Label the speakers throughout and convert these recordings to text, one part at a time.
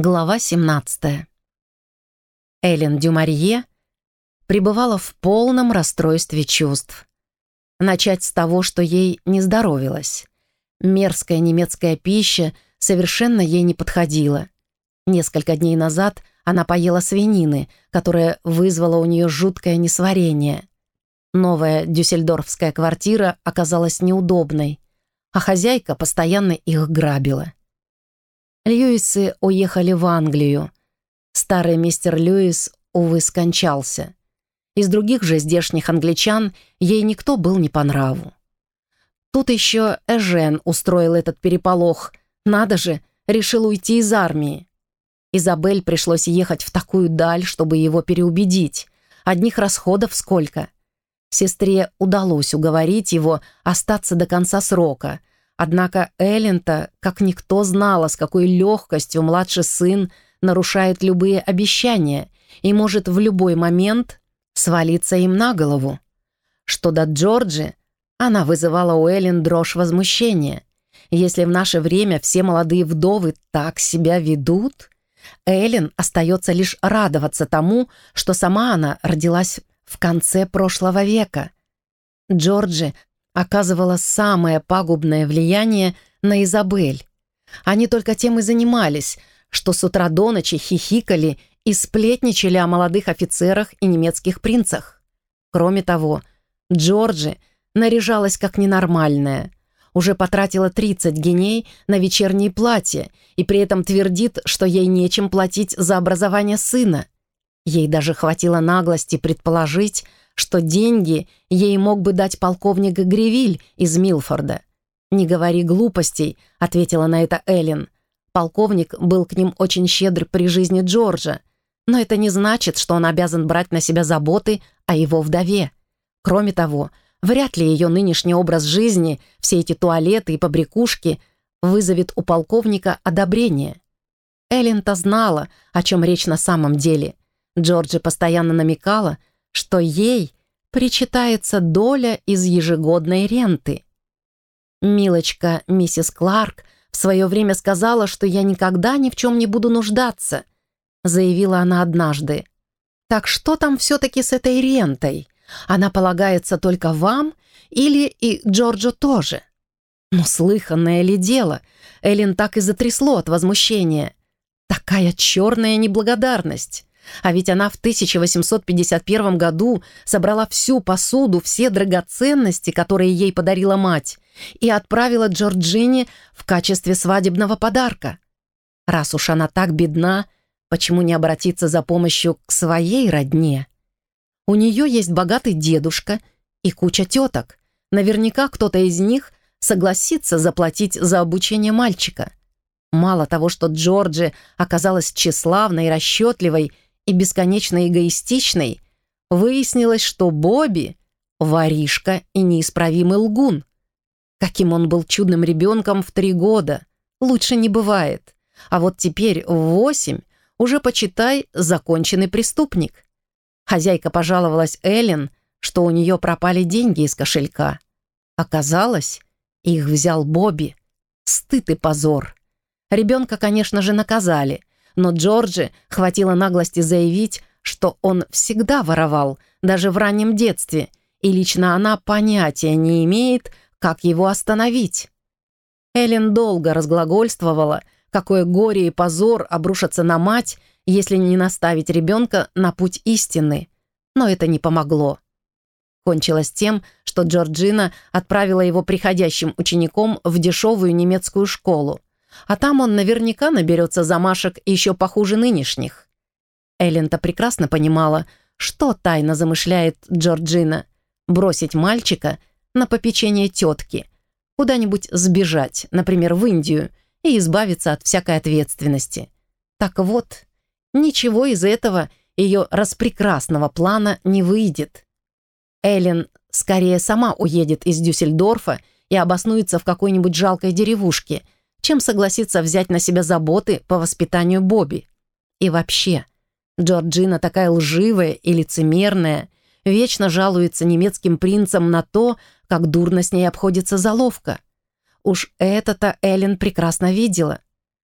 Speaker 1: Глава 17. Эллен Дюмарье пребывала в полном расстройстве чувств. Начать с того, что ей не здоровилось. Мерзкая немецкая пища совершенно ей не подходила. Несколько дней назад она поела свинины, которая вызвала у нее жуткое несварение. Новая дюссельдорфская квартира оказалась неудобной, а хозяйка постоянно их грабила. Льюисы уехали в Англию. Старый мистер Льюис, увы, скончался. Из других же здешних англичан ей никто был не по нраву. Тут еще Эжен устроил этот переполох. Надо же, решил уйти из армии. Изабель пришлось ехать в такую даль, чтобы его переубедить. Одних расходов сколько. Сестре удалось уговорить его остаться до конца срока, Однако Эллен-то, как никто знала, с какой легкостью младший сын нарушает любые обещания и может в любой момент свалиться им на голову. Что до Джорджи, она вызывала у Эллен дрожь возмущения. Если в наше время все молодые вдовы так себя ведут, Эллен остается лишь радоваться тому, что сама она родилась в конце прошлого века. Джорджи оказывала самое пагубное влияние на Изабель. Они только тем и занимались, что с утра до ночи хихикали и сплетничали о молодых офицерах и немецких принцах. Кроме того, Джорджи наряжалась как ненормальная, уже потратила 30 геней на вечернее платье и при этом твердит, что ей нечем платить за образование сына. Ей даже хватило наглости предположить, что деньги ей мог бы дать полковник Гривиль из Милфорда. «Не говори глупостей», — ответила на это Эллен. Полковник был к ним очень щедр при жизни Джорджа, но это не значит, что он обязан брать на себя заботы о его вдове. Кроме того, вряд ли ее нынешний образ жизни, все эти туалеты и побрякушки вызовет у полковника одобрение. Эллен-то знала, о чем речь на самом деле. Джорджи постоянно намекала, что ей причитается доля из ежегодной ренты. Милочка миссис Кларк в свое время сказала, что я никогда ни в чем не буду нуждаться, заявила она однажды. Так что там все-таки с этой рентой? Она полагается только вам или и Джорджу тоже? Ну, слыханное ли дело? Эллен так и затрясло от возмущения. Такая черная неблагодарность. А ведь она в 1851 году собрала всю посуду, все драгоценности, которые ей подарила мать, и отправила Джорджине в качестве свадебного подарка. Раз уж она так бедна, почему не обратиться за помощью к своей родне? У нее есть богатый дедушка и куча теток. Наверняка кто-то из них согласится заплатить за обучение мальчика. Мало того, что Джорджи оказалась тщеславной и расчетливой, и бесконечно эгоистичной, выяснилось, что Бобби — воришка и неисправимый лгун. Каким он был чудным ребенком в три года, лучше не бывает. А вот теперь в восемь уже, почитай, законченный преступник. Хозяйка пожаловалась Эллен, что у нее пропали деньги из кошелька. Оказалось, их взял Бобби. Стыд и позор. Ребенка, конечно же, наказали, но Джорджи хватило наглости заявить, что он всегда воровал, даже в раннем детстве, и лично она понятия не имеет, как его остановить. Эллен долго разглагольствовала, какое горе и позор обрушатся на мать, если не наставить ребенка на путь истины. Но это не помогло. Кончилось тем, что Джорджина отправила его приходящим учеником в дешевую немецкую школу а там он наверняка наберется замашек еще похуже нынешних. Эллен-то прекрасно понимала, что тайно замышляет Джорджина — бросить мальчика на попечение тетки, куда-нибудь сбежать, например, в Индию, и избавиться от всякой ответственности. Так вот, ничего из этого ее распрекрасного плана не выйдет. Эллен скорее сама уедет из Дюссельдорфа и обоснуется в какой-нибудь жалкой деревушке — чем согласиться взять на себя заботы по воспитанию Бобби. И вообще, Джорджина такая лживая и лицемерная, вечно жалуется немецким принцам на то, как дурно с ней обходится заловка. Уж это-то Эллен прекрасно видела.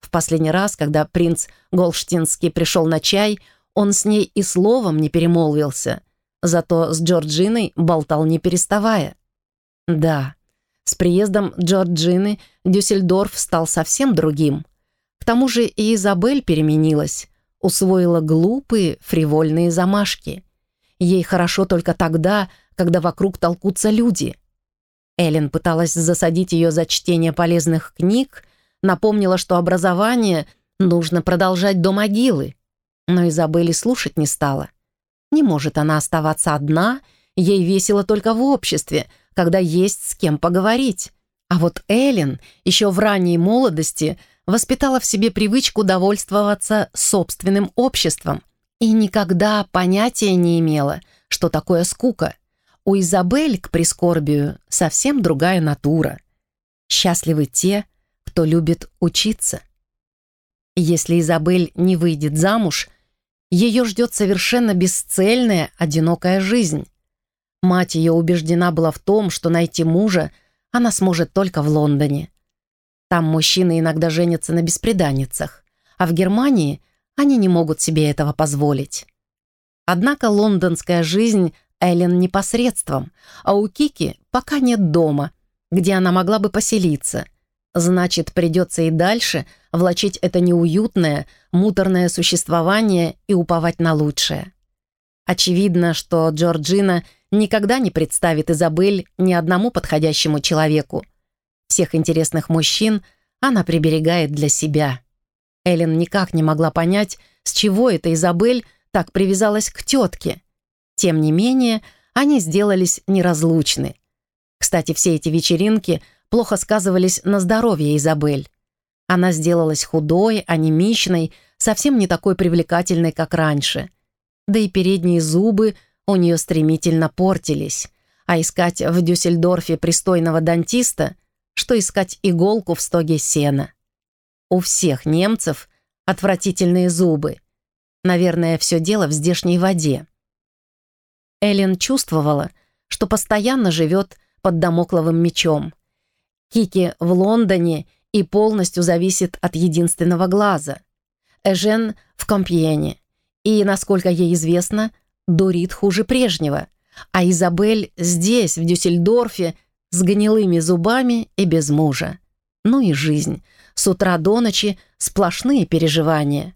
Speaker 1: В последний раз, когда принц Голштинский пришел на чай, он с ней и словом не перемолвился, зато с Джорджиной болтал не переставая. Да, с приездом Джорджины Дюссельдорф стал совсем другим. К тому же и Изабель переменилась, усвоила глупые, фривольные замашки. Ей хорошо только тогда, когда вокруг толкутся люди. Эллен пыталась засадить ее за чтение полезных книг, напомнила, что образование нужно продолжать до могилы. Но Изабель слушать не стала. Не может она оставаться одна, ей весело только в обществе, когда есть с кем поговорить. А вот Эллен еще в ранней молодости воспитала в себе привычку довольствоваться собственным обществом и никогда понятия не имела, что такое скука. У Изабель к прискорбию совсем другая натура. Счастливы те, кто любит учиться. Если Изабель не выйдет замуж, ее ждет совершенно бесцельная, одинокая жизнь. Мать ее убеждена была в том, что найти мужа она сможет только в Лондоне. Там мужчины иногда женятся на беспреданницах, а в Германии они не могут себе этого позволить. Однако лондонская жизнь Эллен непосредством, а у Кики пока нет дома, где она могла бы поселиться. Значит, придется и дальше влачить это неуютное, муторное существование и уповать на лучшее. Очевидно, что Джорджина никогда не представит Изабель ни одному подходящему человеку. Всех интересных мужчин она приберегает для себя. Эллен никак не могла понять, с чего эта Изабель так привязалась к тетке. Тем не менее, они сделались неразлучны. Кстати, все эти вечеринки плохо сказывались на здоровье Изабель. Она сделалась худой, анемичной, совсем не такой привлекательной, как раньше. Да и передние зубы у нее стремительно портились, а искать в Дюссельдорфе пристойного дантиста, что искать иголку в стоге сена. У всех немцев отвратительные зубы. Наверное, все дело в здешней воде. Эллен чувствовала, что постоянно живет под домокловым мечом. Кики в Лондоне и полностью зависит от единственного глаза. Эжен в Компьене. И, насколько ей известно, дурит хуже прежнего. А Изабель здесь, в Дюссельдорфе, с гнилыми зубами и без мужа. Ну и жизнь. С утра до ночи сплошные переживания.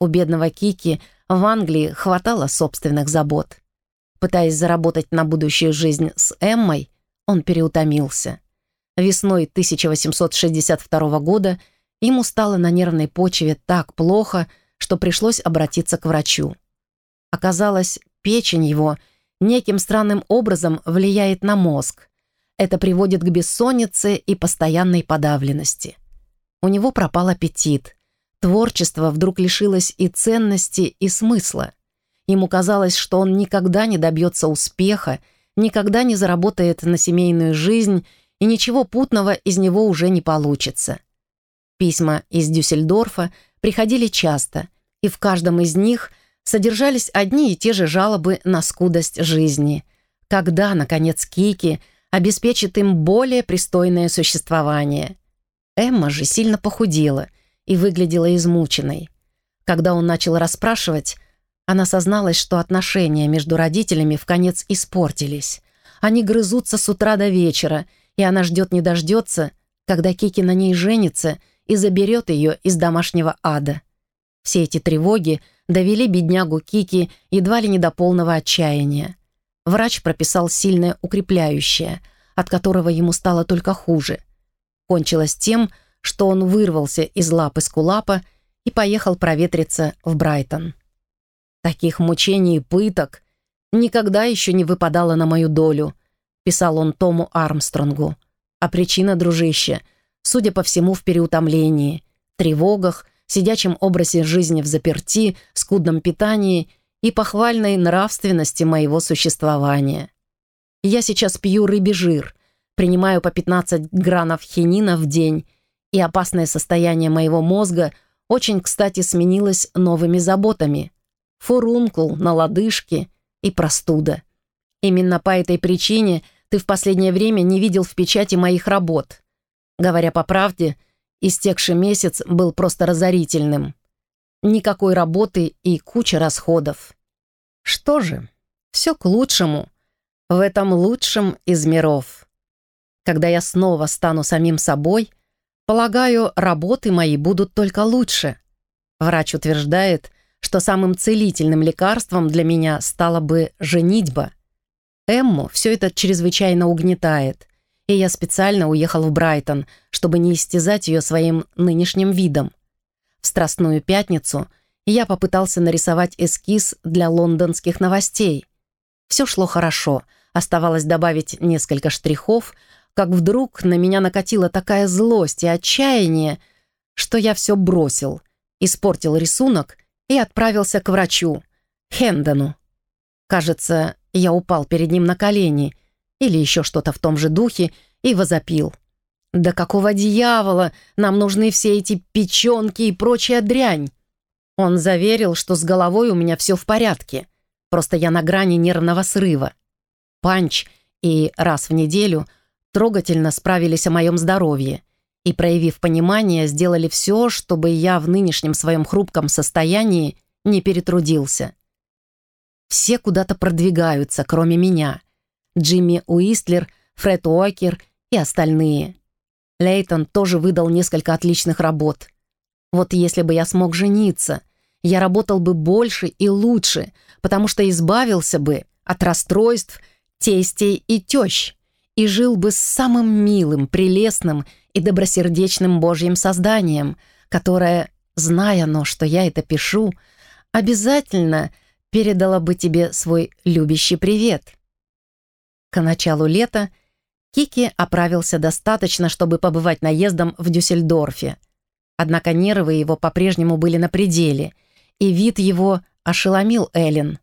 Speaker 1: У бедного Кики в Англии хватало собственных забот. Пытаясь заработать на будущую жизнь с Эммой, он переутомился. Весной 1862 года ему стало на нервной почве так плохо, что пришлось обратиться к врачу. Оказалось, печень его неким странным образом влияет на мозг. Это приводит к бессоннице и постоянной подавленности. У него пропал аппетит. Творчество вдруг лишилось и ценности, и смысла. Ему казалось, что он никогда не добьется успеха, никогда не заработает на семейную жизнь, и ничего путного из него уже не получится. Письма из Дюссельдорфа приходили часто, и в каждом из них – содержались одни и те же жалобы на скудость жизни. Когда, наконец, Кики обеспечит им более пристойное существование? Эмма же сильно похудела и выглядела измученной. Когда он начал расспрашивать, она созналась, что отношения между родителями в конец испортились. Они грызутся с утра до вечера, и она ждет не дождется, когда Кики на ней женится и заберет ее из домашнего ада. Все эти тревоги — довели беднягу Кики едва ли не до полного отчаяния. Врач прописал сильное укрепляющее, от которого ему стало только хуже. Кончилось тем, что он вырвался из лапы Скулапа и поехал проветриться в Брайтон. «Таких мучений и пыток никогда еще не выпадало на мою долю», писал он Тому Армстронгу. «А причина, дружище, судя по всему, в переутомлении, тревогах сидячем образе жизни в заперти, скудном питании и похвальной нравственности моего существования. Я сейчас пью рыбий жир, принимаю по 15 гранов хинина в день, и опасное состояние моего мозга очень, кстати, сменилось новыми заботами. Фурункул на лодыжке и простуда. Именно по этой причине ты в последнее время не видел в печати моих работ. Говоря по правде, Истекший месяц был просто разорительным. Никакой работы и куча расходов. Что же, все к лучшему. В этом лучшем из миров. Когда я снова стану самим собой, полагаю, работы мои будут только лучше. Врач утверждает, что самым целительным лекарством для меня стала бы женитьба. Эмму все это чрезвычайно угнетает, и я специально уехал в Брайтон, чтобы не истязать ее своим нынешним видом. В Страстную пятницу я попытался нарисовать эскиз для лондонских новостей. Все шло хорошо, оставалось добавить несколько штрихов, как вдруг на меня накатила такая злость и отчаяние, что я все бросил, испортил рисунок и отправился к врачу, Хендону. Кажется, я упал перед ним на колени или еще что-то в том же духе и возопил. «Да какого дьявола нам нужны все эти печенки и прочая дрянь?» Он заверил, что с головой у меня все в порядке, просто я на грани нервного срыва. Панч и раз в неделю трогательно справились о моем здоровье и, проявив понимание, сделали все, чтобы я в нынешнем своем хрупком состоянии не перетрудился. Все куда-то продвигаются, кроме меня. Джимми Уистлер, Фред Уокер и остальные. Лейтон тоже выдал несколько отличных работ. Вот если бы я смог жениться, я работал бы больше и лучше, потому что избавился бы от расстройств тестей и тещ и жил бы с самым милым, прелестным и добросердечным Божьим созданием, которое, зная но, что я это пишу, обязательно — передала бы тебе свой любящий привет». К началу лета Кики оправился достаточно, чтобы побывать наездом в Дюссельдорфе. Однако нервы его по-прежнему были на пределе, и вид его ошеломил Эллен.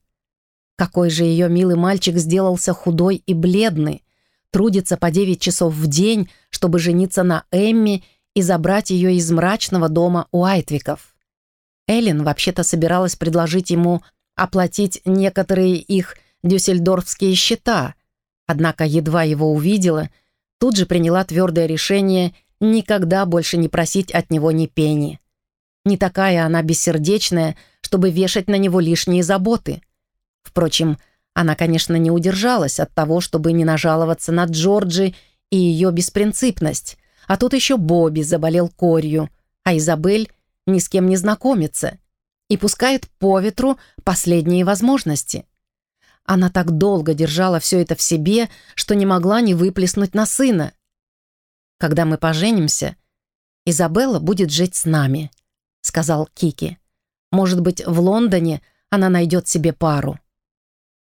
Speaker 1: Какой же ее милый мальчик сделался худой и бледный, трудится по 9 часов в день, чтобы жениться на Эмми и забрать ее из мрачного дома Уайтвиков. Эллен вообще-то собиралась предложить ему оплатить некоторые их дюссельдорфские счета, однако едва его увидела, тут же приняла твердое решение никогда больше не просить от него ни пени. Не такая она бессердечная, чтобы вешать на него лишние заботы. Впрочем, она, конечно, не удержалась от того, чтобы не нажаловаться на Джорджи и ее беспринципность, а тут еще Бобби заболел корью, а Изабель ни с кем не знакомится и пускает по ветру последние возможности. Она так долго держала все это в себе, что не могла не выплеснуть на сына. «Когда мы поженимся, Изабелла будет жить с нами», — сказал Кики. «Может быть, в Лондоне она найдет себе пару».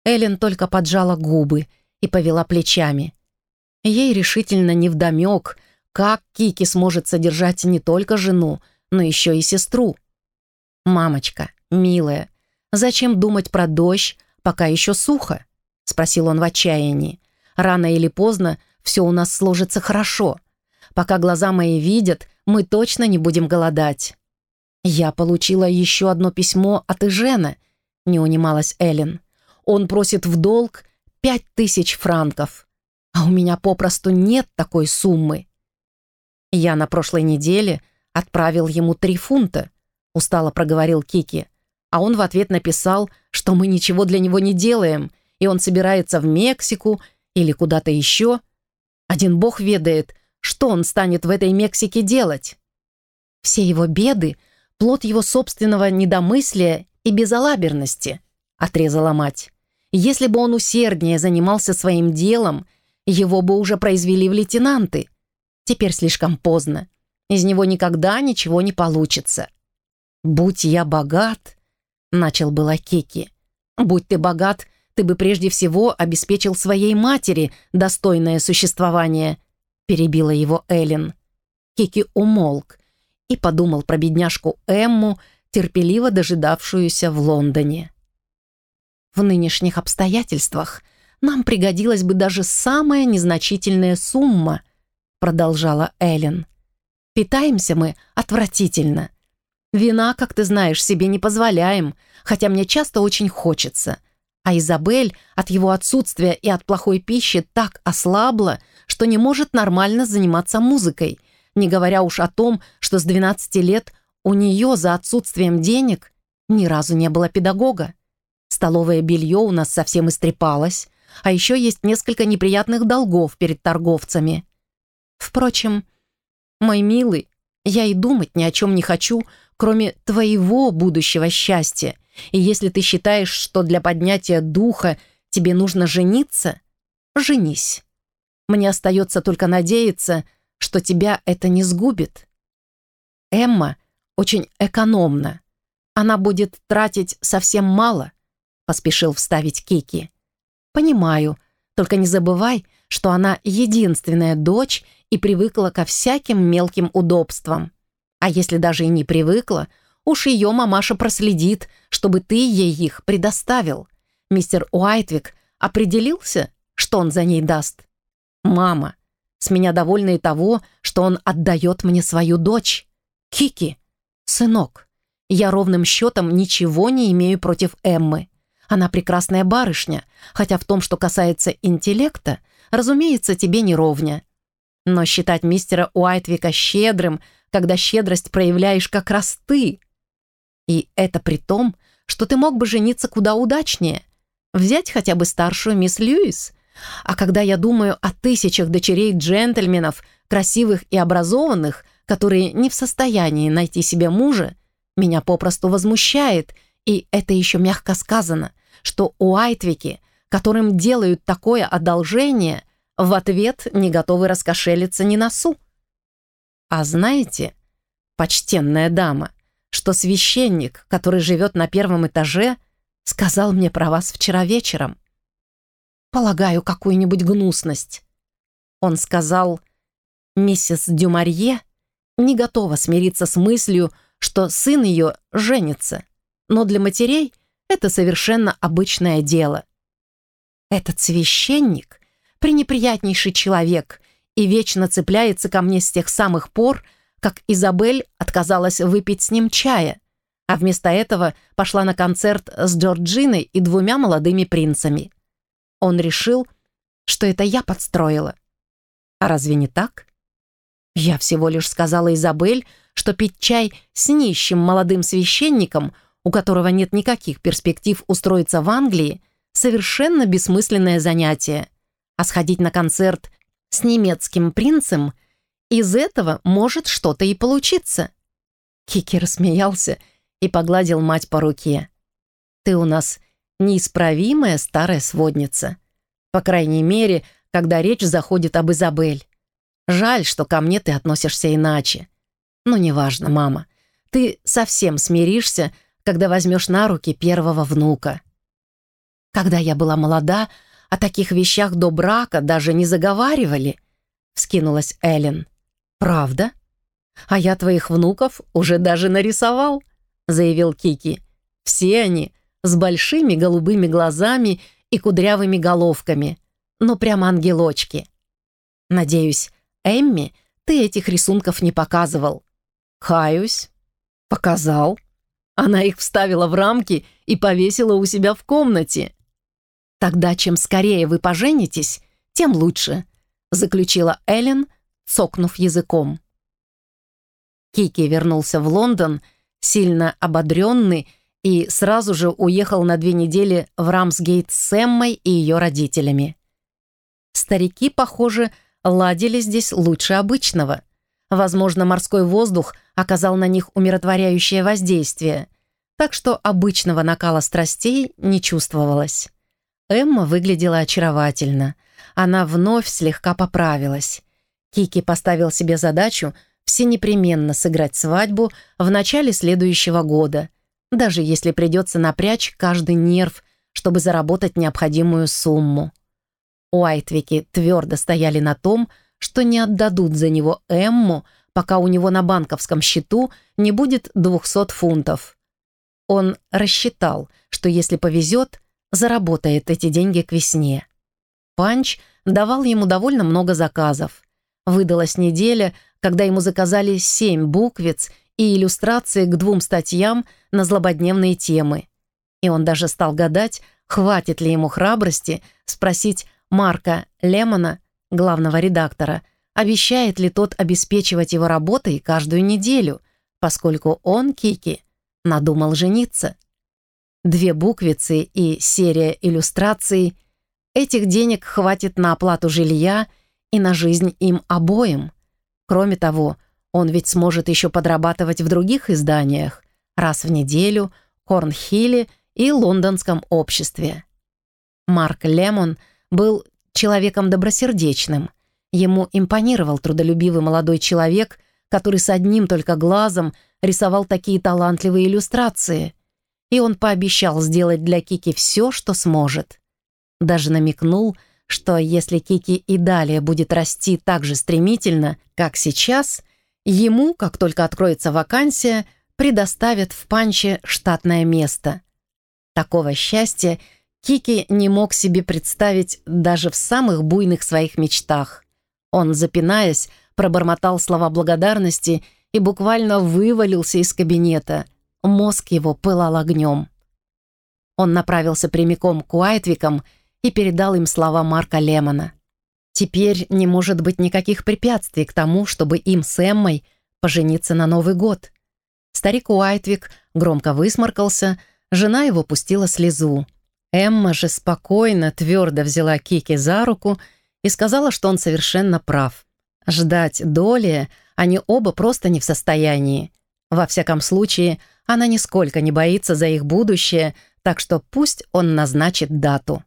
Speaker 1: Эллен только поджала губы и повела плечами. Ей решительно невдомек, как Кики сможет содержать не только жену, но еще и сестру. «Мамочка, милая, зачем думать про дождь, пока еще сухо?» — спросил он в отчаянии. «Рано или поздно все у нас сложится хорошо. Пока глаза мои видят, мы точно не будем голодать». «Я получила еще одно письмо от Ижена», — не унималась Эллен. «Он просит в долг пять тысяч франков, а у меня попросту нет такой суммы». Я на прошлой неделе отправил ему три фунта, — устало проговорил Кики. А он в ответ написал, что мы ничего для него не делаем, и он собирается в Мексику или куда-то еще. Один бог ведает, что он станет в этой Мексике делать. Все его беды — плод его собственного недомыслия и безалаберности, — отрезала мать. Если бы он усерднее занимался своим делом, его бы уже произвели в лейтенанты. Теперь слишком поздно. Из него никогда ничего не получится. «Будь я богат», — начал было Кики. «Будь ты богат, ты бы прежде всего обеспечил своей матери достойное существование», — перебила его Эллен. Кики умолк и подумал про бедняжку Эмму, терпеливо дожидавшуюся в Лондоне. «В нынешних обстоятельствах нам пригодилась бы даже самая незначительная сумма», — продолжала Эллен. «Питаемся мы отвратительно». Вина, как ты знаешь, себе не позволяем, хотя мне часто очень хочется. А Изабель от его отсутствия и от плохой пищи так ослабла, что не может нормально заниматься музыкой, Не говоря уж о том, что с 12 лет у нее за отсутствием денег ни разу не было педагога. Столовое белье у нас совсем истрепалось, а еще есть несколько неприятных долгов перед торговцами. Впрочем, мой милый, я и думать ни о чем не хочу, кроме твоего будущего счастья. И если ты считаешь, что для поднятия духа тебе нужно жениться, женись. Мне остается только надеяться, что тебя это не сгубит. Эмма очень экономна. Она будет тратить совсем мало, поспешил вставить Кики. Понимаю, только не забывай, что она единственная дочь и привыкла ко всяким мелким удобствам. А если даже и не привыкла, уж ее мамаша проследит, чтобы ты ей их предоставил. Мистер Уайтвик определился, что он за ней даст. Мама, с меня довольна и того, что он отдает мне свою дочь. Кики, сынок, я ровным счетом ничего не имею против Эммы. Она прекрасная барышня, хотя в том, что касается интеллекта, разумеется, тебе не ровня. Но считать мистера Уайтвика щедрым, когда щедрость проявляешь как раз ты. И это при том, что ты мог бы жениться куда удачнее. Взять хотя бы старшую мисс Льюис. А когда я думаю о тысячах дочерей джентльменов, красивых и образованных, которые не в состоянии найти себе мужа, меня попросту возмущает, и это еще мягко сказано, что Уайтвики, которым делают такое одолжение, в ответ не готовы раскошелиться ни носу. А знаете, почтенная дама, что священник, который живет на первом этаже, сказал мне про вас вчера вечером. Полагаю, какую-нибудь гнусность. Он сказал, миссис Дюмарье не готова смириться с мыслью, что сын ее женится, но для матерей это совершенно обычное дело. Этот священник — пренеприятнейший человек и вечно цепляется ко мне с тех самых пор, как Изабель отказалась выпить с ним чая, а вместо этого пошла на концерт с Джорджиной и двумя молодыми принцами. Он решил, что это я подстроила. А разве не так? Я всего лишь сказала Изабель, что пить чай с нищим молодым священником, у которого нет никаких перспектив устроиться в Англии, совершенно бессмысленное занятие, а сходить на концерт с немецким принцем, из этого может что-то и получиться. Кики рассмеялся и погладил мать по руке. «Ты у нас неисправимая старая сводница. По крайней мере, когда речь заходит об Изабель. Жаль, что ко мне ты относишься иначе. Но неважно, мама. Ты совсем смиришься, когда возьмешь на руки первого внука. Когда я была молода, о таких вещах до брака даже не заговаривали, вскинулась Эллен. Правда? А я твоих внуков уже даже нарисовал, заявил Кики. Все они с большими голубыми глазами и кудрявыми головками, но прямо ангелочки. Надеюсь, Эмми, ты этих рисунков не показывал. Каюсь. Показал. Она их вставила в рамки и повесила у себя в комнате. Тогда чем скорее вы поженитесь, тем лучше, заключила Эллен, цокнув языком. Кики вернулся в Лондон, сильно ободренный, и сразу же уехал на две недели в Рамсгейт с Эммой и ее родителями. Старики, похоже, ладили здесь лучше обычного. Возможно, морской воздух оказал на них умиротворяющее воздействие, так что обычного накала страстей не чувствовалось. Эмма выглядела очаровательно. Она вновь слегка поправилась. Кики поставил себе задачу все непременно сыграть свадьбу в начале следующего года, даже если придется напрячь каждый нерв, чтобы заработать необходимую сумму. Уайтвики твердо стояли на том, что не отдадут за него Эмму, пока у него на банковском счету не будет 200 фунтов. Он рассчитал, что если повезет, заработает эти деньги к весне. Панч давал ему довольно много заказов. Выдалась неделя, когда ему заказали семь буквиц и иллюстрации к двум статьям на злободневные темы. И он даже стал гадать, хватит ли ему храбрости спросить Марка Лемона, главного редактора, обещает ли тот обеспечивать его работой каждую неделю, поскольку он, Кики, надумал жениться. Две буквицы и серия иллюстраций. Этих денег хватит на оплату жилья и на жизнь им обоим. Кроме того, он ведь сможет еще подрабатывать в других изданиях, раз в неделю, Корнхилле и Лондонском обществе. Марк Лемон был человеком добросердечным. Ему импонировал трудолюбивый молодой человек, который с одним только глазом рисовал такие талантливые иллюстрации. И он пообещал сделать для Кики все, что сможет. Даже намекнул, что если Кики и далее будет расти так же стремительно, как сейчас, ему, как только откроется вакансия, предоставят в панче штатное место. Такого счастья Кики не мог себе представить даже в самых буйных своих мечтах. Он, запинаясь, пробормотал слова благодарности и буквально вывалился из кабинета. Мозг его пылал огнем. Он направился прямиком к Уайтвикам и передал им слова Марка Лемона. Теперь не может быть никаких препятствий к тому, чтобы им с Эммой пожениться на Новый год. Старик Уайтвик громко высморкался, жена его пустила слезу. Эмма же спокойно, твердо взяла Кики за руку и сказала, что он совершенно прав. Ждать доли они оба просто не в состоянии. Во всяком случае, она нисколько не боится за их будущее, так что пусть он назначит дату.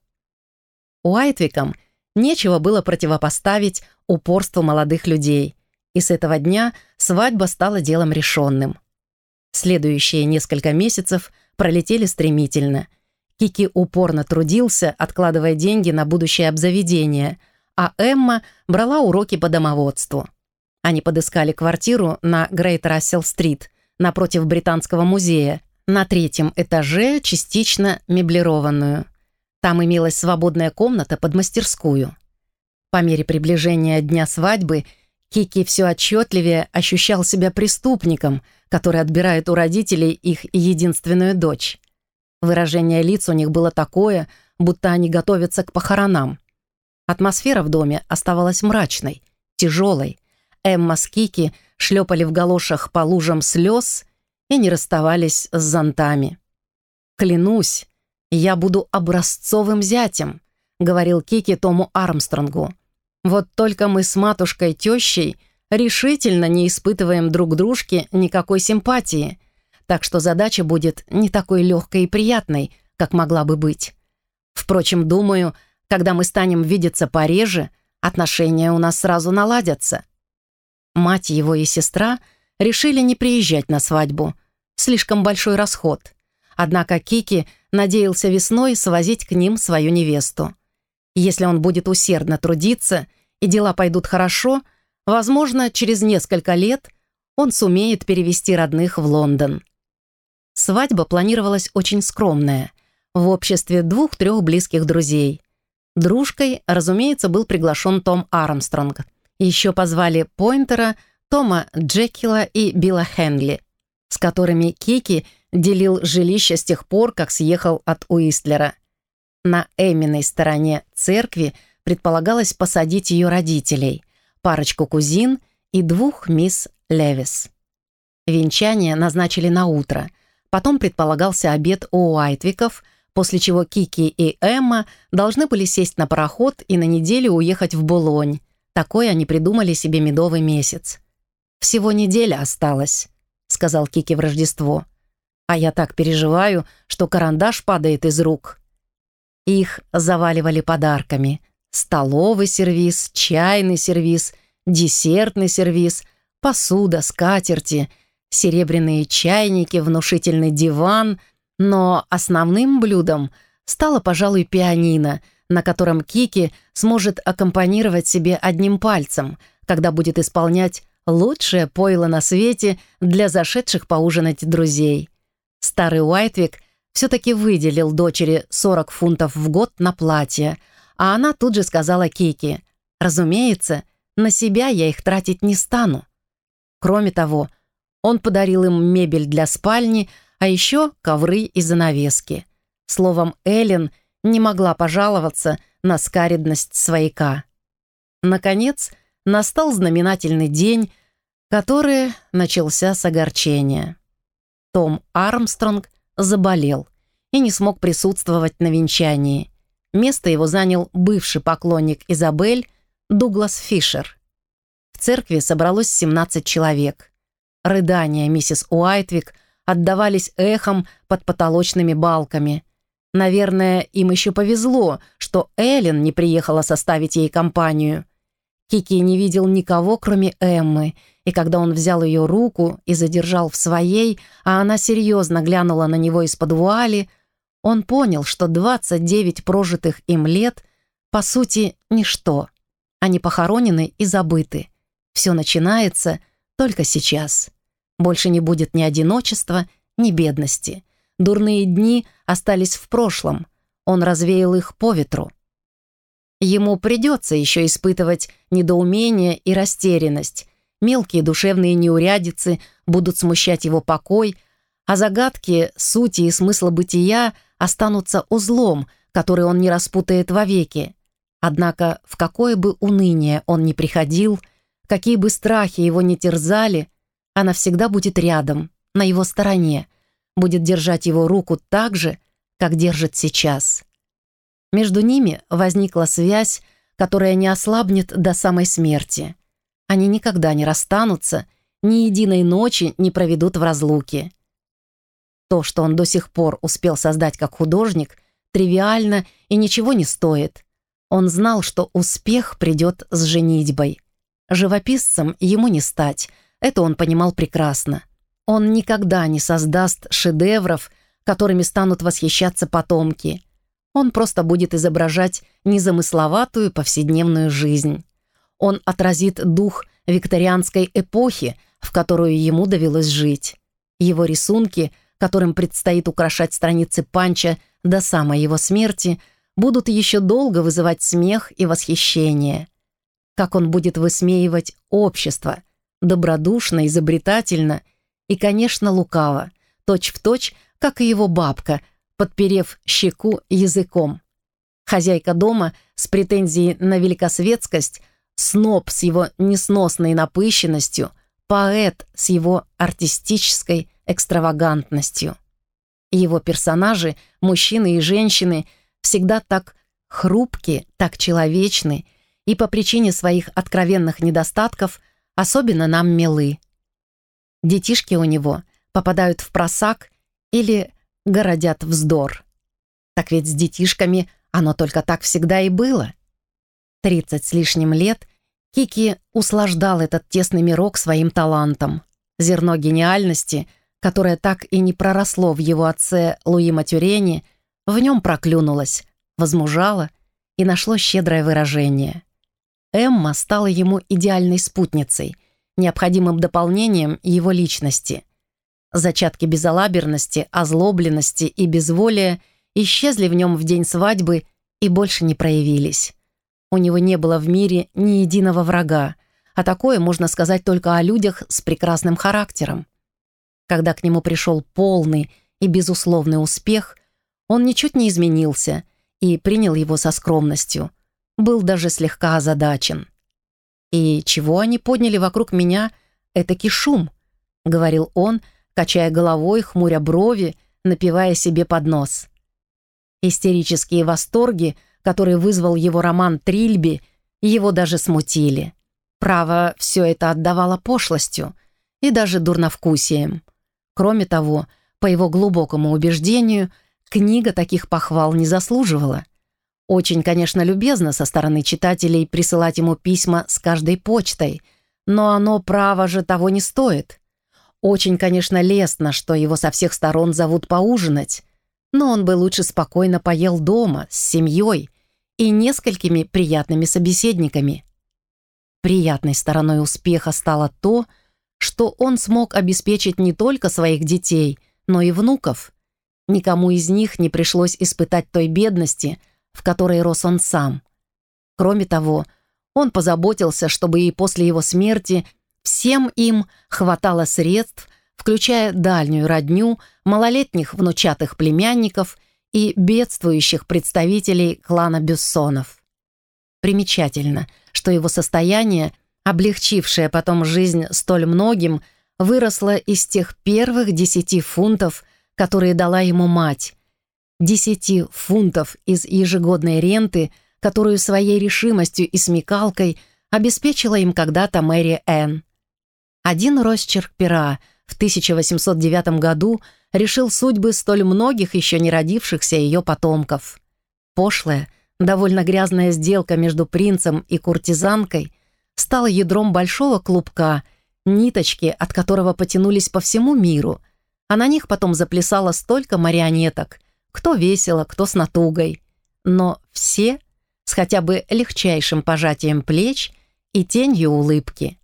Speaker 1: Уайтвикам нечего было противопоставить упорству молодых людей, и с этого дня свадьба стала делом решенным. Следующие несколько месяцев пролетели стремительно. Кики упорно трудился, откладывая деньги на будущее обзаведение – а Эмма брала уроки по домоводству. Они подыскали квартиру на Грейт Рассел-стрит, напротив Британского музея, на третьем этаже, частично меблированную. Там имелась свободная комната под мастерскую. По мере приближения дня свадьбы Кики все отчетливее ощущал себя преступником, который отбирает у родителей их единственную дочь. Выражение лиц у них было такое, будто они готовятся к похоронам. Атмосфера в доме оставалась мрачной, тяжелой. Эмма с Кики шлепали в галошах по лужам слез и не расставались с зонтами. «Клянусь, я буду образцовым зятем», — говорил Кики Тому Армстронгу. «Вот только мы с матушкой-тещей решительно не испытываем друг дружке никакой симпатии, так что задача будет не такой легкой и приятной, как могла бы быть. Впрочем, думаю, — когда мы станем видеться пореже, отношения у нас сразу наладятся. Мать его и сестра решили не приезжать на свадьбу. Слишком большой расход. Однако Кики надеялся весной свозить к ним свою невесту. Если он будет усердно трудиться и дела пойдут хорошо, возможно, через несколько лет он сумеет перевести родных в Лондон. Свадьба планировалась очень скромная, в обществе двух-трех близких друзей. Дружкой, разумеется, был приглашен Том Армстронг. Еще позвали Пойнтера, Тома Джекила и Билла Хенли, с которыми Кики делил жилище с тех пор, как съехал от Уистлера. На Эминой стороне церкви предполагалось посадить ее родителей, парочку кузин и двух мисс Левис. Венчание назначили на утро. Потом предполагался обед у Уайтвиков – после чего Кики и Эмма должны были сесть на пароход и на неделю уехать в Булонь. Такой они придумали себе медовый месяц. «Всего неделя осталась», — сказал Кики в Рождество. «А я так переживаю, что карандаш падает из рук». Их заваливали подарками. Столовый сервиз, чайный сервиз, десертный сервиз, посуда, скатерти, серебряные чайники, внушительный диван — но основным блюдом стало, пожалуй, пианино, на котором Кики сможет аккомпанировать себе одним пальцем, когда будет исполнять лучшее пойло на свете для зашедших поужинать друзей. Старый Уайтвик все-таки выделил дочери 40 фунтов в год на платье, а она тут же сказала Кики, «Разумеется, на себя я их тратить не стану». Кроме того, он подарил им мебель для спальни, а еще ковры и занавески. Словом, Эллен не могла пожаловаться на скаридность свояка. Наконец, настал знаменательный день, который начался с огорчения. Том Армстронг заболел и не смог присутствовать на венчании. Место его занял бывший поклонник Изабель Дуглас Фишер. В церкви собралось 17 человек. Рыдания миссис Уайтвик отдавались эхом под потолочными балками. Наверное, им еще повезло, что Эллен не приехала составить ей компанию. Кики не видел никого, кроме Эммы, и когда он взял ее руку и задержал в своей, а она серьезно глянула на него из-под вуали, он понял, что 29 прожитых им лет, по сути, ничто. Они похоронены и забыты. Все начинается только сейчас. Больше не будет ни одиночества, ни бедности. Дурные дни остались в прошлом. Он развеял их по ветру. Ему придется еще испытывать недоумение и растерянность. Мелкие душевные неурядицы будут смущать его покой, а загадки сути и смысла бытия останутся узлом, который он не распутает вовеки. Однако в какое бы уныние он ни приходил, какие бы страхи его не терзали, она всегда будет рядом, на его стороне, будет держать его руку так же, как держит сейчас. Между ними возникла связь, которая не ослабнет до самой смерти. Они никогда не расстанутся, ни единой ночи не проведут в разлуке. То, что он до сих пор успел создать как художник, тривиально и ничего не стоит. Он знал, что успех придет с женитьбой. Живописцем ему не стать, это он понимал прекрасно. Он никогда не создаст шедевров, которыми станут восхищаться потомки. Он просто будет изображать незамысловатую повседневную жизнь. Он отразит дух викторианской эпохи, в которую ему довелось жить. Его рисунки — которым предстоит украшать страницы Панча до самой его смерти, будут еще долго вызывать смех и восхищение. Как он будет высмеивать общество, добродушно, изобретательно и, конечно, лукаво, точь-в-точь, точь, как и его бабка, подперев щеку языком. Хозяйка дома с претензией на великосветскость, сноб с его несносной напыщенностью, поэт с его артистической экстравагантностью. Его персонажи, мужчины и женщины, всегда так хрупкие, так человечны и по причине своих откровенных недостатков особенно нам милы. Детишки у него попадают в просак или городят вздор. Так ведь с детишками оно только так всегда и было. Тридцать с лишним лет Кики услаждал этот тесный мирок своим талантом. Зерно гениальности — которое так и не проросло в его отце Луи Матюрени, в нем проклюнулось, возмужало и нашло щедрое выражение. Эмма стала ему идеальной спутницей, необходимым дополнением его личности. Зачатки безалаберности, озлобленности и безволия исчезли в нем в день свадьбы и больше не проявились. У него не было в мире ни единого врага, а такое можно сказать только о людях с прекрасным характером. Когда к нему пришел полный и безусловный успех, он ничуть не изменился и принял его со скромностью. Был даже слегка озадачен. «И чего они подняли вокруг меня? Этакий шум», — говорил он, качая головой, хмуря брови, напивая себе под нос. Истерические восторги, которые вызвал его роман «Трильби», его даже смутили. Право, все это отдавало пошлостью и даже дурновкусием. Кроме того, по его глубокому убеждению, книга таких похвал не заслуживала. Очень, конечно, любезно со стороны читателей присылать ему письма с каждой почтой, но оно, право же, того не стоит. Очень, конечно, лестно, что его со всех сторон зовут поужинать, но он бы лучше спокойно поел дома, с семьей и несколькими приятными собеседниками. Приятной стороной успеха стало то, что он смог обеспечить не только своих детей, но и внуков. Никому из них не пришлось испытать той бедности, в которой рос он сам. Кроме того, он позаботился, чтобы и после его смерти всем им хватало средств, включая дальнюю родню, малолетних внучатых племянников и бедствующих представителей клана Бюссонов. Примечательно, что его состояние облегчившая потом жизнь столь многим, выросла из тех первых десяти фунтов, которые дала ему мать. Десяти фунтов из ежегодной ренты, которую своей решимостью и смекалкой обеспечила им когда-то Мэри Энн. Один росчерк пера в 1809 году решил судьбы столь многих еще не родившихся ее потомков. Пошлая, довольно грязная сделка между принцем и куртизанкой стала ядром большого клубка, ниточки от которого потянулись по всему миру, а на них потом заплясало столько марионеток, кто весело, кто с натугой. Но все с хотя бы легчайшим пожатием плеч и тенью улыбки.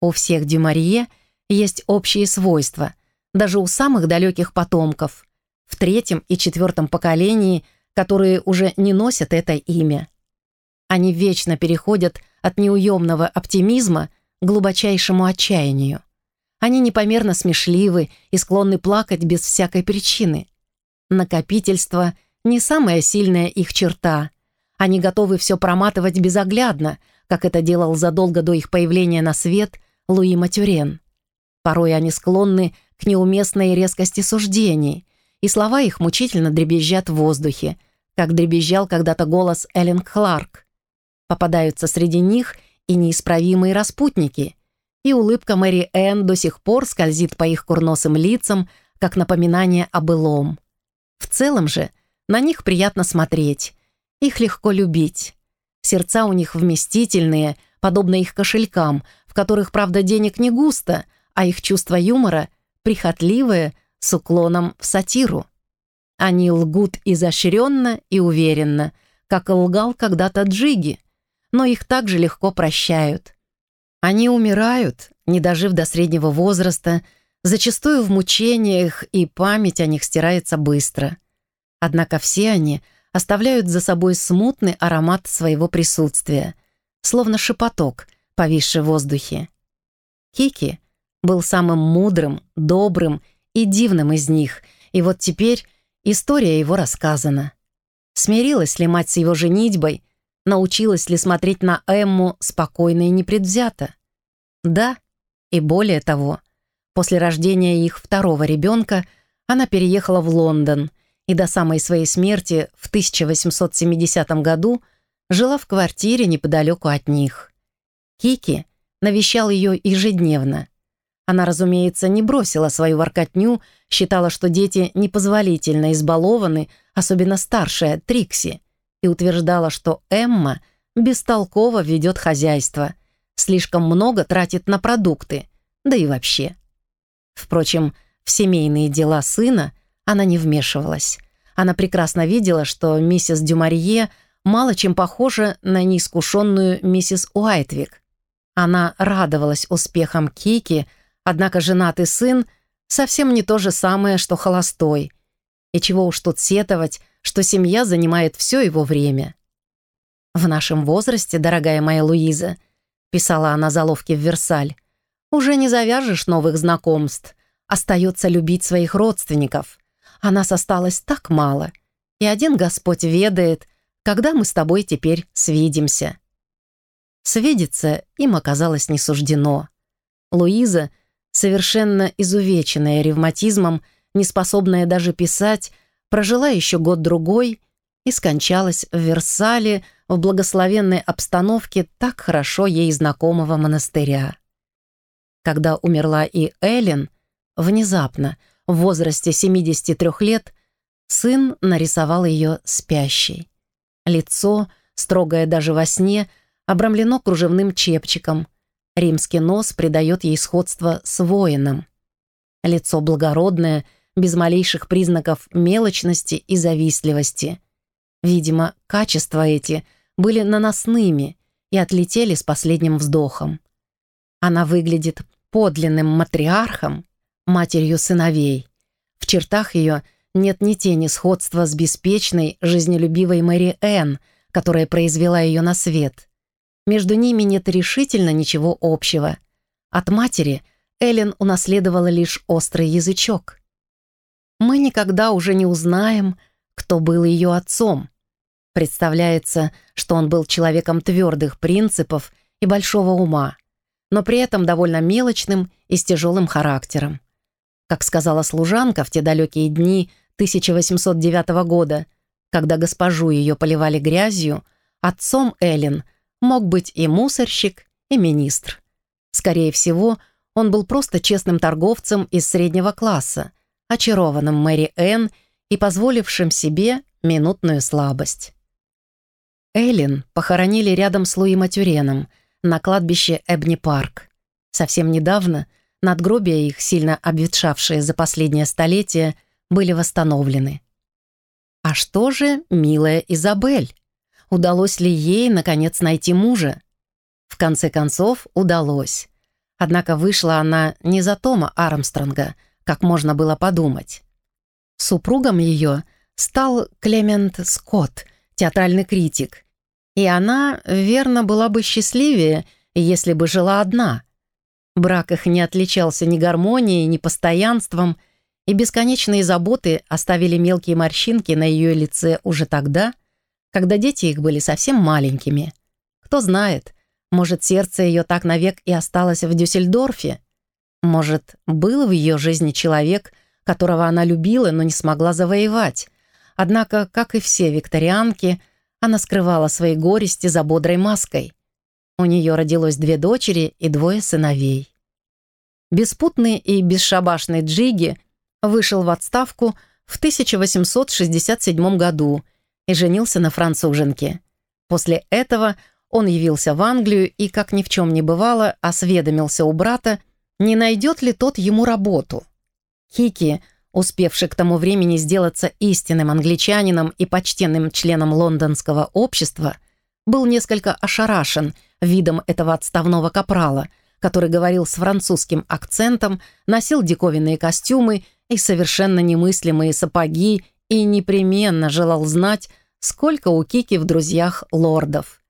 Speaker 1: У всех Дюмарье есть общие свойства, даже у самых далеких потомков, в третьем и четвертом поколении, которые уже не носят это имя. Они вечно переходят от неуемного оптимизма к глубочайшему отчаянию. Они непомерно смешливы и склонны плакать без всякой причины. Накопительство — не самая сильная их черта. Они готовы все проматывать безоглядно, как это делал задолго до их появления на свет Луи Матюрен. Порой они склонны к неуместной резкости суждений, и слова их мучительно дребезжат в воздухе, как дребезжал когда-то голос Эллен Кларк. Попадаются среди них и неисправимые распутники, и улыбка Мэри Энн до сих пор скользит по их курносым лицам, как напоминание о былом. В целом же на них приятно смотреть, их легко любить. Сердца у них вместительные, подобно их кошелькам, в которых, правда, денег не густо — а их чувство юмора прихотливое, с уклоном в сатиру. Они лгут изощренно и уверенно, как лгал когда-то Джиги, но их также легко прощают. Они умирают, не дожив до среднего возраста, зачастую в мучениях, и память о них стирается быстро. Однако все они оставляют за собой смутный аромат своего присутствия, словно шепоток, повисший в воздухе. Кики был самым мудрым, добрым и дивным из них, и вот теперь история его рассказана. Смирилась ли мать с его женитьбой, научилась ли смотреть на Эмму спокойно и непредвзято? Да, и более того, после рождения их второго ребенка она переехала в Лондон и до самой своей смерти в 1870 году жила в квартире неподалеку от них. Кики навещал ее ежедневно, она, разумеется, не бросила свою воркотню, считала, что дети непозволительно избалованы, особенно старшая, Трикси, и утверждала, что Эмма бестолково ведет хозяйство, слишком много тратит на продукты, да и вообще. Впрочем, в семейные дела сына она не вмешивалась. Она прекрасно видела, что миссис Дюмарье мало чем похожа на неискушенную миссис Уайтвик. Она радовалась успехам Кики, Однако женатый сын совсем не то же самое, что холостой. И чего уж тут сетовать, что семья занимает все его время. «В нашем возрасте, дорогая моя Луиза», — писала она заловки в Версаль, «уже не завяжешь новых знакомств. Остается любить своих родственников. А нас осталось так мало. И один Господь ведает, когда мы с тобой теперь свидимся». Свидеться им оказалось не суждено. Луиза — совершенно изувеченная ревматизмом, неспособная даже писать, прожила еще год-другой и скончалась в Версале в благословенной обстановке так хорошо ей знакомого монастыря. Когда умерла и Эллен, внезапно, в возрасте 73 лет, сын нарисовал ее спящей. Лицо, строгое даже во сне, обрамлено кружевным чепчиком — Римский нос придает ей сходство с воином. Лицо благородное, без малейших признаков мелочности и завистливости. Видимо, качества эти были наносными и отлетели с последним вздохом. Она выглядит подлинным матриархом, матерью сыновей. В чертах ее нет ни тени сходства с беспечной, жизнелюбивой Мэри Энн, которая произвела ее на свет. Между ними нет решительно ничего общего. От матери Эллен унаследовала лишь острый язычок. Мы никогда уже не узнаем, кто был ее отцом. Представляется, что он был человеком твердых принципов и большого ума, но при этом довольно мелочным и с тяжелым характером. Как сказала служанка в те далекие дни 1809 года, когда госпожу ее поливали грязью, отцом Эллен мог быть и мусорщик, и министр. Скорее всего, он был просто честным торговцем из среднего класса, очарованным Мэри Энн и позволившим себе минутную слабость. Эллен похоронили рядом с Луи Матюреном на кладбище Эбни-Парк. Совсем недавно надгробия их, сильно обветшавшие за последнее столетие, были восстановлены. А что же, милая Изабель? Удалось ли ей, наконец, найти мужа? В конце концов, удалось. Однако вышла она не за Тома Армстронга, как можно было подумать. Супругом ее стал Клемент Скотт, театральный критик, и она, верно, была бы счастливее, если бы жила одна. Брак их не отличался ни гармонией, ни постоянством, и бесконечные заботы оставили мелкие морщинки на ее лице уже тогда, когда дети их были совсем маленькими. Кто знает, может, сердце ее так навек и осталось в Дюссельдорфе? Может, был в ее жизни человек, которого она любила, но не смогла завоевать? Однако, как и все викторианки, она скрывала свои горести за бодрой маской. У нее родилось две дочери и двое сыновей. Беспутный и бесшабашный Джиги вышел в отставку в 1867 году и женился на француженке. После этого он явился в Англию и, как ни в чем не бывало, осведомился у брата, не найдет ли тот ему работу. Кики, успевший к тому времени сделаться истинным англичанином и почтенным членом лондонского общества, был несколько ошарашен видом этого отставного капрала, который говорил с французским акцентом, носил диковинные костюмы и совершенно немыслимые сапоги и непременно желал знать, сколько у Кики в друзьях лордов.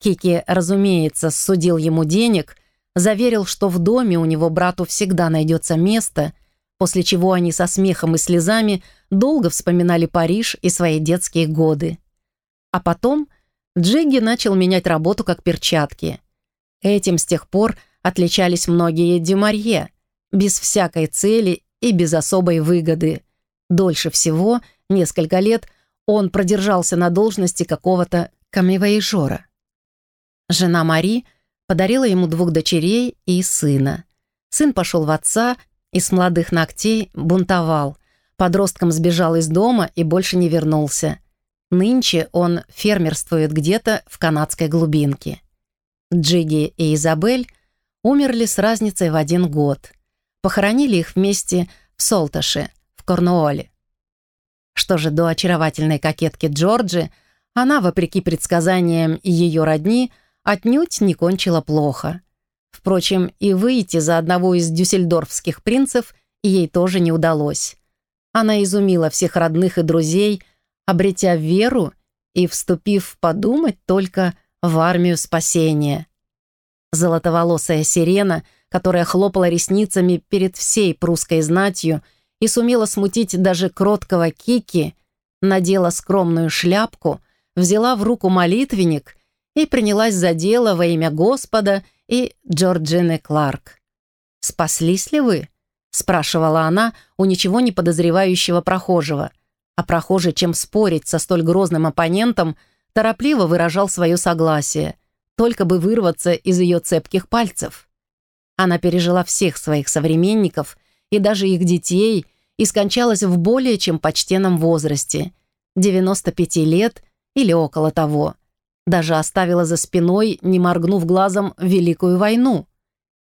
Speaker 1: Кики, разумеется, судил ему денег, заверил, что в доме у него брату всегда найдется место, после чего они со смехом и слезами долго вспоминали Париж и свои детские годы. А потом Джигги начал менять работу как перчатки. Этим с тех пор отличались многие Дюмарье, без всякой цели и без особой выгоды. Дольше всего, несколько лет, он продержался на должности какого-то камевоежора. Жена Мари подарила ему двух дочерей и сына. Сын пошел в отца и с молодых ногтей бунтовал. Подростком сбежал из дома и больше не вернулся. Нынче он фермерствует где-то в канадской глубинке. Джиги и Изабель умерли с разницей в один год. Похоронили их вместе в Солташе, в Корнуолле. Что же до очаровательной кокетки Джорджи, она, вопреки предсказаниям ее родни, отнюдь не кончила плохо. Впрочем, и выйти за одного из дюссельдорфских принцев ей тоже не удалось. Она изумила всех родных и друзей, обретя веру и вступив подумать только в армию спасения. Золотоволосая сирена, которая хлопала ресницами перед всей прусской знатью и сумела смутить даже кроткого Кики, надела скромную шляпку, взяла в руку молитвенник и принялась за дело во имя Господа и Джорджины Кларк. «Спаслись ли вы?» — спрашивала она у ничего не подозревающего прохожего. А прохожий, чем спорить со столь грозным оппонентом, торопливо выражал свое согласие, только бы вырваться из ее цепких пальцев. Она пережила всех своих современников и даже их детей и скончалась в более чем почтенном возрасте, 95 лет или около того — даже оставила за спиной, не моргнув глазом, Великую войну.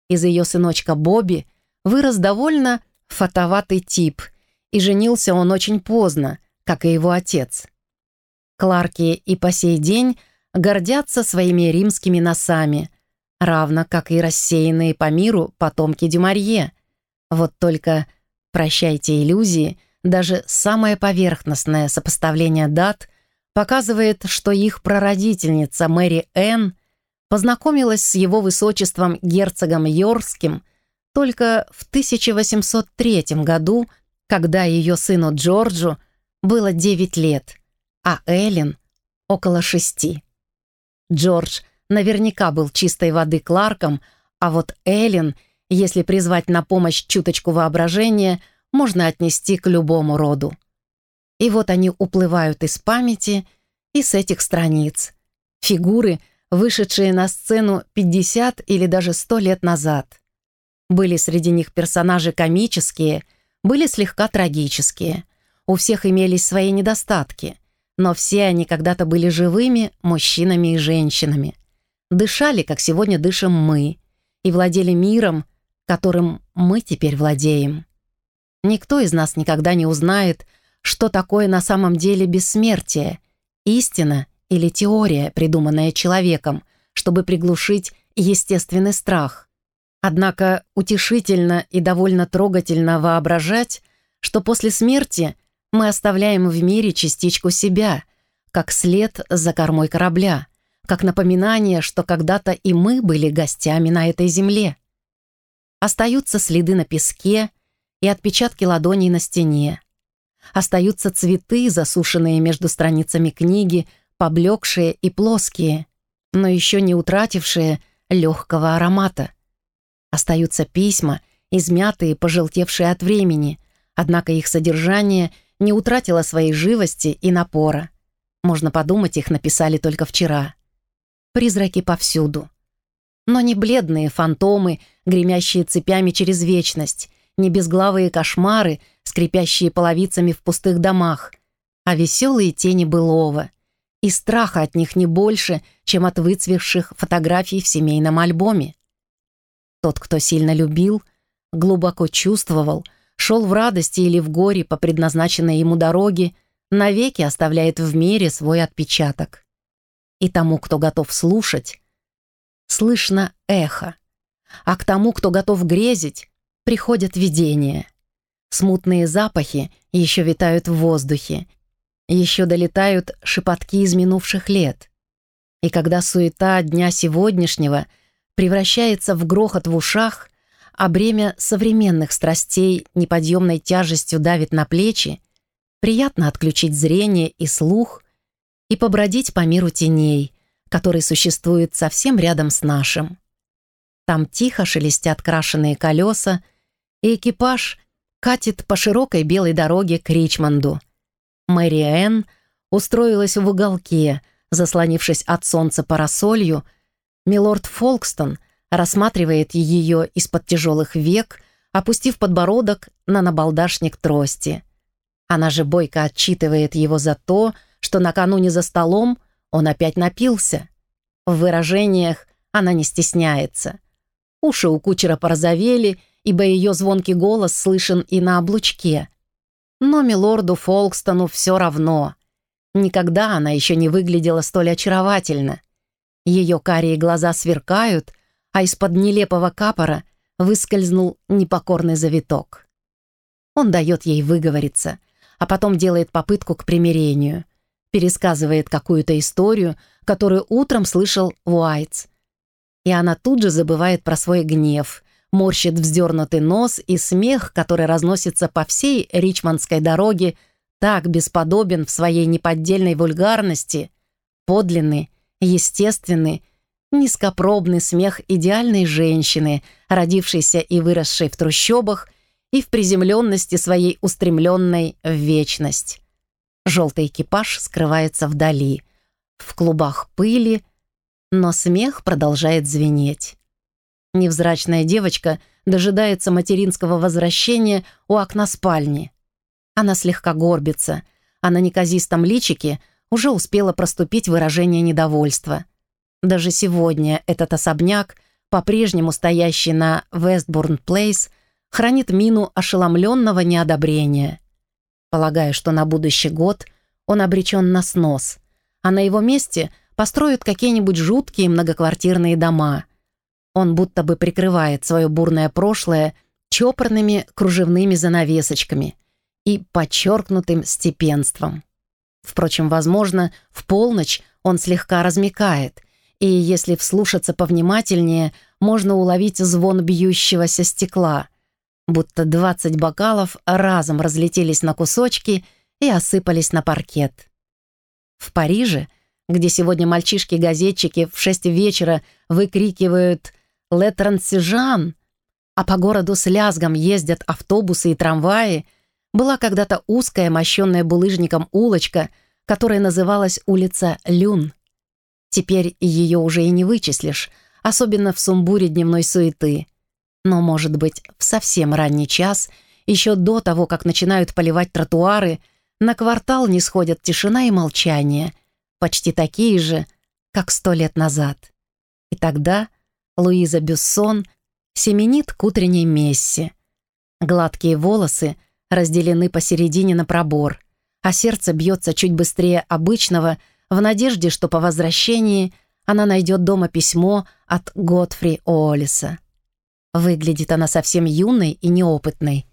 Speaker 1: Из ее сыночка Бобби вырос довольно фотоватый тип, и женился он очень поздно, как и его отец. Кларки и по сей день гордятся своими римскими носами, равно как и рассеянные по миру потомки Дюмарье. Вот только, прощайте иллюзии, даже самое поверхностное сопоставление дат показывает, что их прародительница Мэри Энн познакомилась с его высочеством герцогом Йорским только в 1803 году, когда ее сыну Джорджу было 9 лет, а Эллен — около шести. Джордж наверняка был чистой воды Кларком, а вот Эллен, если призвать на помощь чуточку воображения, можно отнести к любому роду. И вот они уплывают из памяти и с этих страниц. Фигуры, вышедшие на сцену 50 или даже 100 лет назад. Были среди них персонажи комические, были слегка трагические. У всех имелись свои недостатки, но все они когда-то были живыми мужчинами и женщинами. Дышали, как сегодня дышим мы, и владели миром, которым мы теперь владеем. Никто из нас никогда не узнает, что такое на самом деле бессмертие, истина или теория, придуманная человеком, чтобы приглушить естественный страх. Однако утешительно и довольно трогательно воображать, что после смерти мы оставляем в мире частичку себя, как след за кормой корабля, как напоминание, что когда-то и мы были гостями на этой земле. Остаются следы на песке и отпечатки ладоней на стене. Остаются цветы, засушенные между страницами книги, поблекшие и плоские, но еще не утратившие легкого аромата. Остаются письма, измятые, пожелтевшие от времени, однако их содержание не утратило своей живости и напора. Можно подумать, их написали только вчера. Призраки повсюду. Но не бледные фантомы, гремящие цепями через вечность, не безглавые кошмары, скрипящие половицами в пустых домах, а веселые тени былого. И страха от них не больше, чем от выцвевших фотографий в семейном альбоме. Тот, кто сильно любил, глубоко чувствовал, шел в радости или в горе по предназначенной ему дороге, навеки оставляет в мире свой отпечаток. И тому, кто готов слушать, слышно эхо, а к тому, кто готов грезить, приходят видения. Смутные запахи еще витают в воздухе, еще долетают шепотки из минувших лет. И когда суета дня сегодняшнего превращается в грохот в ушах, а бремя современных страстей неподъемной тяжестью давит на плечи, приятно отключить зрение и слух и побродить по миру теней, который существует совсем рядом с нашим. Там тихо шелестят крашеные колеса, и экипаж катит по широкой белой дороге к Ричмонду. Мэри Энн устроилась в уголке, заслонившись от солнца парасолью. Милорд Фолкстон рассматривает ее из-под тяжелых век, опустив подбородок на набалдашник трости. Она же бойко отчитывает его за то, что накануне за столом он опять напился. В выражениях она не стесняется. Уши у кучера порозовели, ибо ее звонкий голос слышен и на облучке. Но милорду Фолкстону все равно. Никогда она еще не выглядела столь очаровательно. Ее карие глаза сверкают, а из-под нелепого капора выскользнул непокорный завиток. Он дает ей выговориться, а потом делает попытку к примирению. Пересказывает какую-то историю, которую утром слышал Уайтс. И она тут же забывает про свой гнев, морщит вздернутый нос и смех, который разносится по всей Ричмондской дороге, так бесподобен в своей неподдельной вульгарности, подлинный, естественный, низкопробный смех идеальной женщины, родившейся и выросшей в трущобах, и в приземленности своей устремленной в вечность. Желтый экипаж скрывается вдали, в клубах пыли, но смех продолжает звенеть. Невзрачная девочка дожидается материнского возвращения у окна спальни. Она слегка горбится, а на неказистом личике уже успела проступить выражение недовольства. Даже сегодня этот особняк, по-прежнему стоящий на Вестбурн-Плейс, хранит мину ошеломленного неодобрения. Полагаю, что на будущий год он обречен на снос, а на его месте построят какие-нибудь жуткие многоквартирные дома – он будто бы прикрывает свое бурное прошлое чопорными кружевными занавесочками и подчеркнутым степенством. Впрочем, возможно, в полночь он слегка размекает, и если вслушаться повнимательнее, можно уловить звон бьющегося стекла, будто двадцать бокалов разом разлетелись на кусочки и осыпались на паркет. В Париже где сегодня мальчишки-газетчики в шесть вечера выкрикивают «Ле Трансижан», а по городу с лязгом ездят автобусы и трамваи, была когда-то узкая, мощенная булыжником улочка, которая называлась улица Люн. Теперь ее уже и не вычислишь, особенно в сумбуре дневной суеты. Но, может быть, в совсем ранний час, еще до того, как начинают поливать тротуары, на квартал не сходят тишина и молчание, почти такие же, как сто лет назад. И тогда Луиза Бюссон семенит к утренней мессе. Гладкие волосы разделены посередине на пробор, а сердце бьется чуть быстрее обычного в надежде, что по возвращении она найдет дома письмо от Готфри Оолиса. Выглядит она совсем юной и неопытной.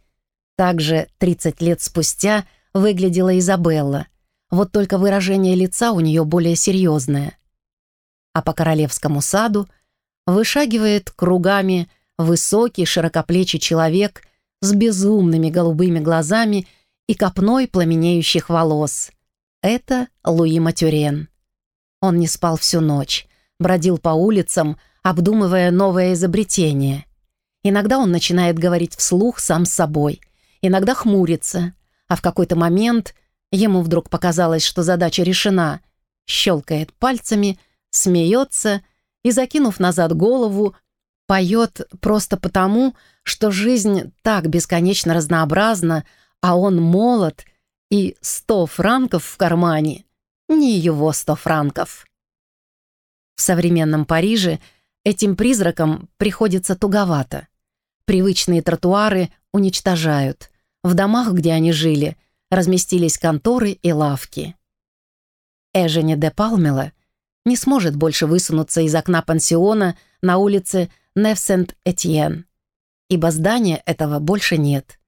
Speaker 1: Также 30 лет спустя выглядела Изабелла, вот только выражение лица у нее более серьезное. А по королевскому саду вышагивает кругами высокий широкоплечий человек с безумными голубыми глазами и копной пламенеющих волос. Это Луи Матюрен. Он не спал всю ночь, бродил по улицам, обдумывая новое изобретение. Иногда он начинает говорить вслух сам с собой, иногда хмурится, а в какой-то момент ему вдруг показалось, что задача решена, щелкает пальцами, смеется и, закинув назад голову, поет просто потому, что жизнь так бесконечно разнообразна, а он молод, и сто франков в кармане — не его сто франков. В современном Париже этим призракам приходится туговато. Привычные тротуары уничтожают. В домах, где они жили, разместились конторы и лавки. Эжене де Палмела не сможет больше высунуться из окна пансиона на улице Нев-Сент-Этьен, ибо здания этого больше нет.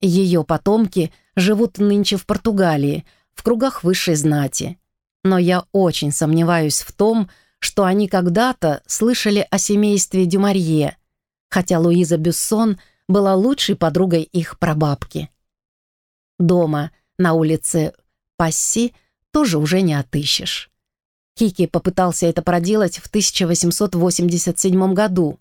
Speaker 1: Ее потомки живут нынче в Португалии, в кругах высшей знати. Но я очень сомневаюсь в том, что они когда-то слышали о семействе Дюмарье, хотя Луиза Бюссон была лучшей подругой их прабабки. Дома на улице Пасси тоже уже не отыщешь. Кики попытался это проделать в 1887 году.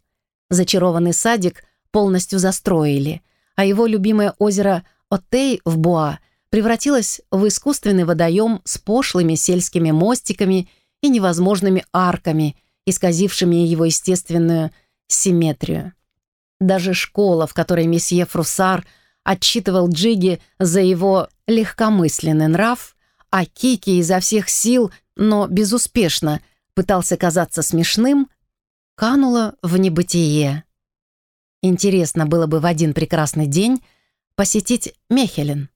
Speaker 1: Зачарованный садик полностью застроили, а его любимое озеро Отей в Буа превратилось в искусственный водоем с пошлыми сельскими мостиками и невозможными арками, исказившими его естественную симметрию. Даже школа, в которой месье Фруссар отчитывал Джиги за его легкомысленный нрав, а Кики изо всех сил но безуспешно пытался казаться смешным, канула в небытие. Интересно было бы в один прекрасный день посетить Мехелен,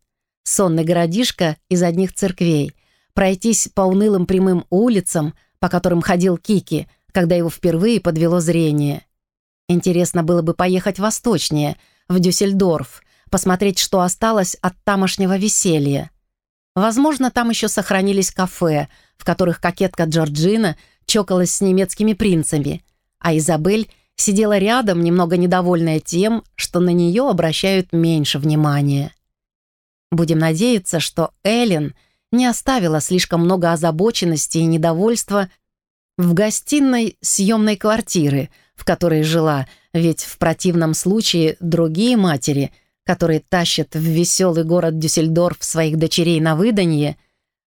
Speaker 1: сонный городишко из одних церквей, пройтись по унылым прямым улицам, по которым ходил Кики, когда его впервые подвело зрение. Интересно было бы поехать восточнее, в Дюссельдорф, посмотреть, что осталось от тамошнего веселья. Возможно, там еще сохранились кафе, в которых кокетка Джорджина чокалась с немецкими принцами, а Изабель сидела рядом, немного недовольная тем, что на нее обращают меньше внимания. Будем надеяться, что Эллен не оставила слишком много озабоченности и недовольства в гостиной съемной квартиры, в которой жила, ведь в противном случае другие матери – которые тащат в веселый город Дюссельдорф своих дочерей на выданье,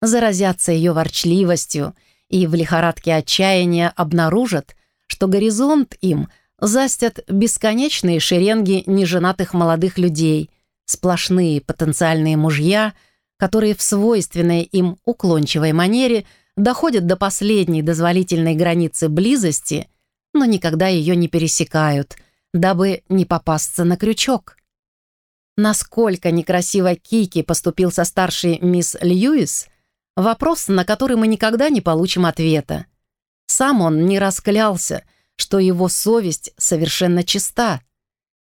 Speaker 1: заразятся ее ворчливостью и в лихорадке отчаяния обнаружат, что горизонт им застят бесконечные шеренги неженатых молодых людей, сплошные потенциальные мужья, которые в свойственной им уклончивой манере доходят до последней дозволительной границы близости, но никогда ее не пересекают, дабы не попасться на крючок. Насколько некрасиво Кики поступил со старшей мисс Льюис, вопрос, на который мы никогда не получим ответа. Сам он не расклялся, что его совесть совершенно чиста.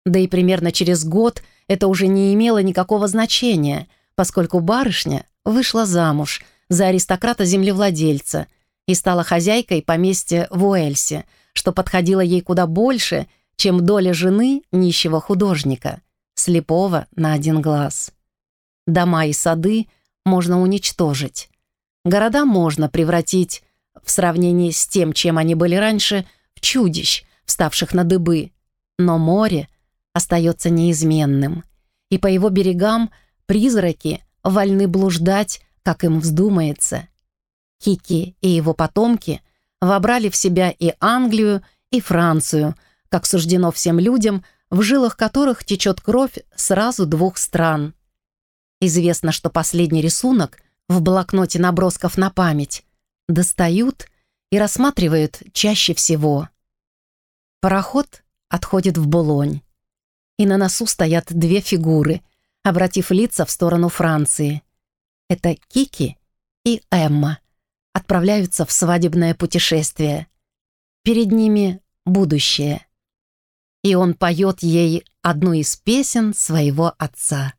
Speaker 1: Да и примерно через год это уже не имело никакого значения, поскольку барышня вышла замуж за аристократа-землевладельца и стала хозяйкой поместья в Уэльсе, что подходило ей куда больше, чем доля жены нищего художника — слепого на один глаз. Дома и сады можно уничтожить, Города можно превратить, в сравнении с тем, чем они были раньше, в чудищ, вставших на дыбы. Но море остается неизменным, и по его берегам призраки вольны блуждать, как им вздумается. Кики и его потомки вобрали в себя и Англию, и Францию, как суждено всем людям, в жилах которых течет кровь сразу двух стран. Известно, что последний рисунок в блокноте набросков на память достают и рассматривают чаще всего. Пароход отходит в Булонь, и на носу стоят две фигуры, обратив лица в сторону Франции. Это Кики и Эмма отправляются в свадебное путешествие. Перед ними будущее. И он поет ей одну из песен своего отца.